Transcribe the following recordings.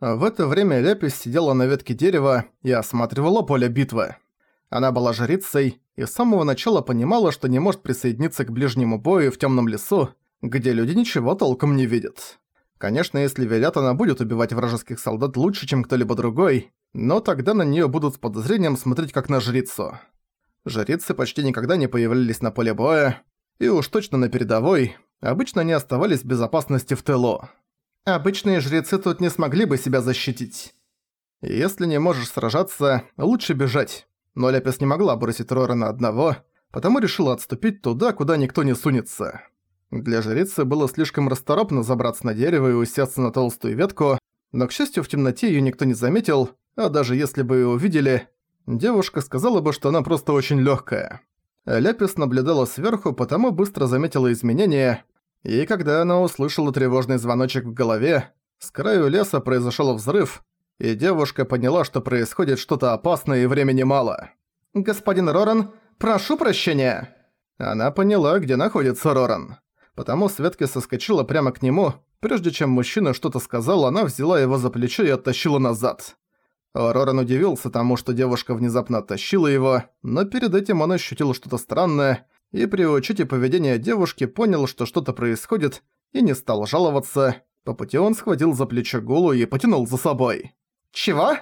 В это время Ляпис сидела на ветке дерева и осматривала поле битвы. Она была жрицей и с самого начала понимала, что не может присоединиться к ближнему бою в темном лесу, где люди ничего толком не видят. Конечно, если велят, она будет убивать вражеских солдат лучше, чем кто-либо другой, но тогда на нее будут с подозрением смотреть как на жрицу. Жрицы почти никогда не появлялись на поле боя, и уж точно на передовой, обычно они оставались в безопасности в тылу. Обычные жрецы тут не смогли бы себя защитить. Если не можешь сражаться, лучше бежать. Но Ляпис не могла бросить Рорана одного, потому решила отступить туда, куда никто не сунется. Для жрицы было слишком расторопно забраться на дерево и усесться на толстую ветку, но, к счастью, в темноте её никто не заметил, а даже если бы её увидели, девушка сказала бы, что она просто очень лёгкая. Ляпис наблюдала сверху, потому быстро заметила изменения, и когда она услышала тревожный звоночек в голове, с краю леса произошёл взрыв, и девушка поняла, что происходит что-то опасное и времени мало. «Господин Роран, прошу прощения!» Она поняла, где находится Роран. Потому Светки соскочила прямо к нему, прежде чем мужчина что-то сказал, она взяла его за плечо и оттащила назад. Роран удивился тому, что девушка внезапно оттащила его, но перед этим он ощутил что-то странное, и при учете поведения девушки понял, что что-то происходит, и не стал жаловаться. По пути он схватил за плечо Гулу и потянул за собой. «Чего?»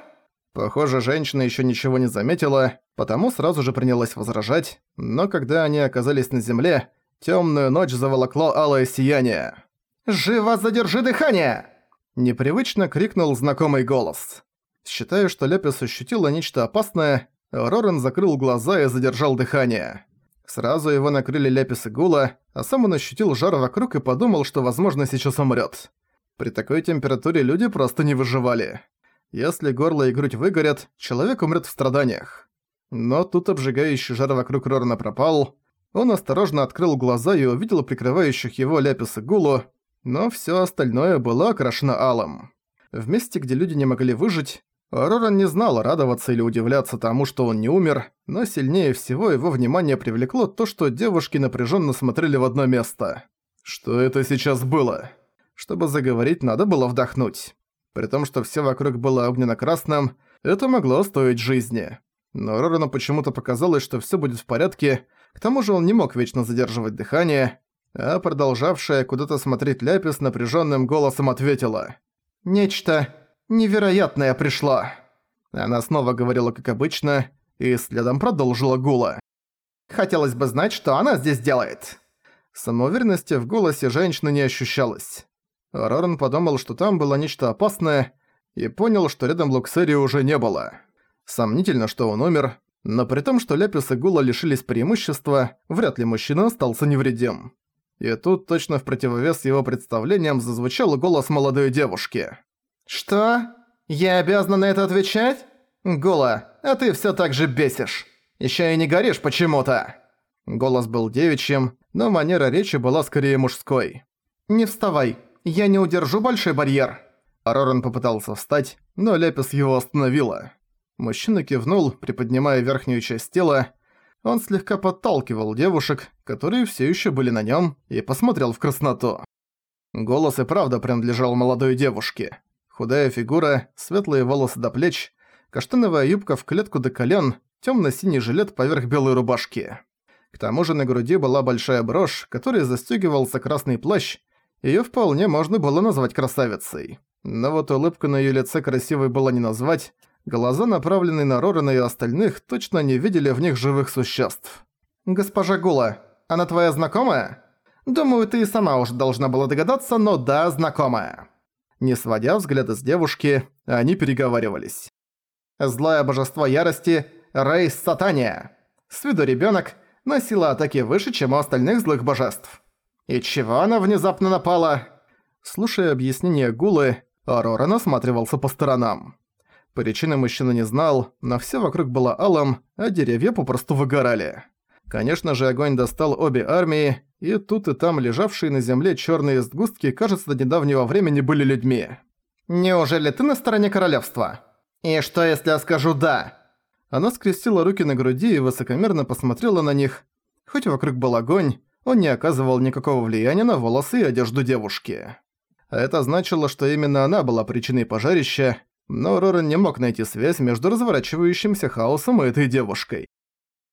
Похоже, женщина еще ничего не заметила, потому сразу же принялась возражать, но когда они оказались на земле, темную ночь заволокло алое сияние. «Живо задержи дыхание!» Непривычно крикнул знакомый голос. Считая, что Лепис ощутила нечто опасное, Рорен закрыл глаза и задержал дыхание. Сразу его накрыли Лепис и Гула, а сам он ощутил жар вокруг и подумал, что, возможно, сейчас умрет. При такой температуре люди просто не выживали. Если горло и грудь выгорят, человек умрет в страданиях. Но тут обжигающий жар вокруг Рорна пропал. Он осторожно открыл глаза и увидел прикрывающих его Ляпис и Гулу, но все остальное было окрашено алым. В месте, где люди не могли выжить, Роран не знал, радоваться или удивляться тому, что он не умер, но сильнее всего его внимание привлекло то, что девушки напряженно смотрели в одно место. Что это сейчас было? Чтобы заговорить, надо было вдохнуть. При том, что все вокруг было огненно-красным, это могло стоить жизни. Но Рорану почему-то показалось, что все будет в порядке, к тому же он не мог вечно задерживать дыхание, а продолжавшая куда-то смотреть Ляпис напряженным голосом ответила. «Нечто невероятное пришло». Она снова говорила как обычно, и следом продолжила Гула. «Хотелось бы знать, что она здесь делает». Самоуверенности в голосе женщины не ощущалось. Роран подумал, что там было нечто опасное, и понял, что рядом Луксери уже не было. Сомнительно, что он умер, но при том, что Ляпис и Гула лишились преимущества, вряд ли мужчина остался невредим. И тут точно в противовес его представлениям зазвучал голос молодой девушки. «Что? Я обязана на это отвечать? Гула, а ты всё так же бесишь. Ещё и не горишь почему-то». Голос был девичьим, но манера речи была скорее мужской. «Не вставай, «Я не удержу большой барьер!» Роран попытался встать, но Лепис его остановила. Мужчина кивнул, приподнимая верхнюю часть тела. Он слегка подталкивал девушек, которые все еще были на нем, и посмотрел в красноту. Голос и правда принадлежал молодой девушке. Худая фигура, светлые волосы до плеч, каштановая юбка в клетку до колен, темно синий жилет поверх белой рубашки. К тому же на груди была большая брошь, которой застегивался красный плащ, Её вполне можно было назвать красавицей. Но вот улыбку на её лице красивой было не назвать, глаза, направленные на Рорана и остальных, точно не видели в них живых существ. «Госпожа Гула, она твоя знакомая?» «Думаю, ты и сама уже должна была догадаться, но да, знакомая». Не сводя взгляда с девушки, они переговаривались. «Злое божество ярости – Рейс Сатания. С виду ребёнок, но сила атаки выше, чем у остальных злых божеств. «И чего она внезапно напала?» Слушая объяснение Гулы, Арора насматривался по сторонам. Причины мужчина не знал, но все вокруг было алым, а деревья попросту выгорали. Конечно же, огонь достал обе армии, и тут и там лежавшие на земле черные сгустки, кажется, до недавнего времени были людьми. «Неужели ты на стороне королевства? И что, если я скажу «да»?» Она скрестила руки на груди и высокомерно посмотрела на них. Хоть вокруг был огонь, он не оказывал никакого влияния на волосы и одежду девушки. Это значило, что именно она была причиной пожарища, но Роран не мог найти связь между разворачивающимся хаосом и этой девушкой.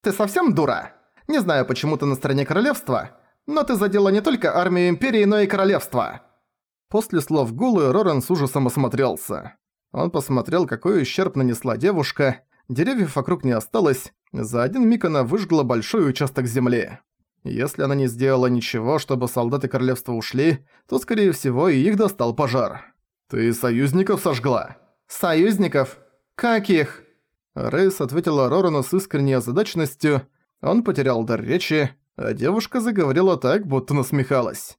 «Ты совсем дура? Не знаю, почему ты на стороне королевства, но ты задела не только армию Империи, но и королевство!» После слов Гулы Роран с ужасом осмотрелся. Он посмотрел, какой ущерб нанесла девушка, деревьев вокруг не осталось, за один миг она выжгла большой участок земли. Если она не сделала ничего, чтобы солдаты королевства ушли, то, скорее всего, и их достал пожар. «Ты союзников сожгла?» «Союзников? Каких?» Рейс ответила Рорану с искренней озадаченностью. Он потерял дар речи, а девушка заговорила так, будто насмехалась.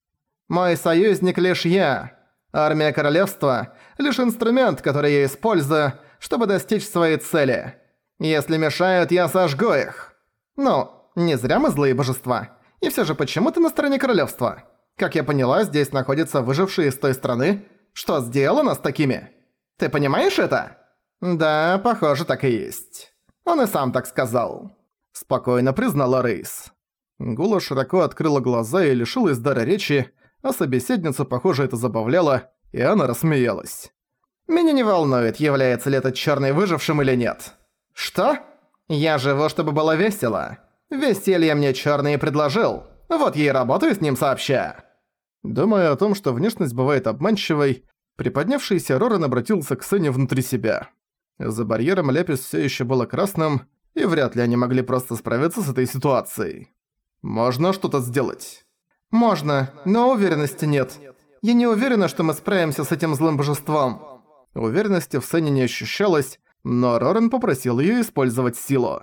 «Мой союзник лишь я. Армия королевства — лишь инструмент, который я использую, чтобы достичь своей цели. Если мешают, я сожгу их. Ну, не зря мы злые божества. И все же почему ты на стороне королевства? Как я поняла, здесь находятся выжившие из той страны. Что сделало нас такими? Ты понимаешь это? Да, похоже, так и есть. Он и сам так сказал. Спокойно признала Рейс. Гула широко открыла глаза и лишилась дара речи, а собеседницу, похоже, это забавляло, и она рассмеялась. «Меня не волнует, является ли этот чёрный выжившим или нет. Что? Я живу, чтобы было весело. Веселье мне чёрный предложил. Вот я и работаю с ним сообща». Думая о том, что внешность бывает обманчивой, приподнявшийся Роран обратился к сцене внутри себя. За барьером Лепис всё ещё было красным, и вряд ли они могли просто справиться с этой ситуацией. «Можно что-то сделать?» «Можно, но уверенности нет. Я не уверена, что мы справимся с этим злым божеством». Уверенности в сцене не ощущалось, но Рорен попросил её использовать силу.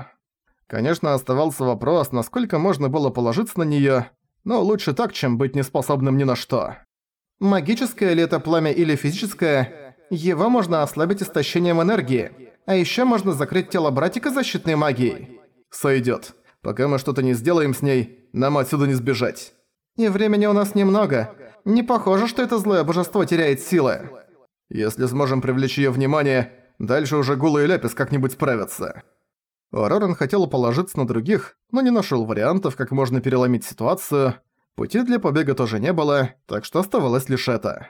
Конечно, оставался вопрос, насколько можно было положиться на неё, но лучше так, чем быть неспособным ни на что. Магическое ли это пламя или физическое, его можно ослабить истощением энергии, а ещё можно закрыть тело братика защитной магией. Сойдёт. Пока мы что-то не сделаем с ней, нам отсюда не сбежать. И времени у нас немного. Не похоже, что это злое божество теряет силы. Если сможем привлечь её внимание, дальше уже Гула и Ляпис как-нибудь справятся. Роран хотел положиться на других, но не нашел вариантов, как можно переломить ситуацию. Пути для побега тоже не было, так что оставалось лишь это.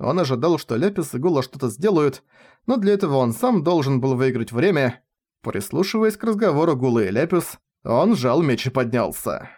Он ожидал, что Ляпис и Гула что-то сделают, но для этого он сам должен был выиграть время. Прислушиваясь к разговору Гулы и Ляпис, он сжал меч и поднялся.